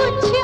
उड़ते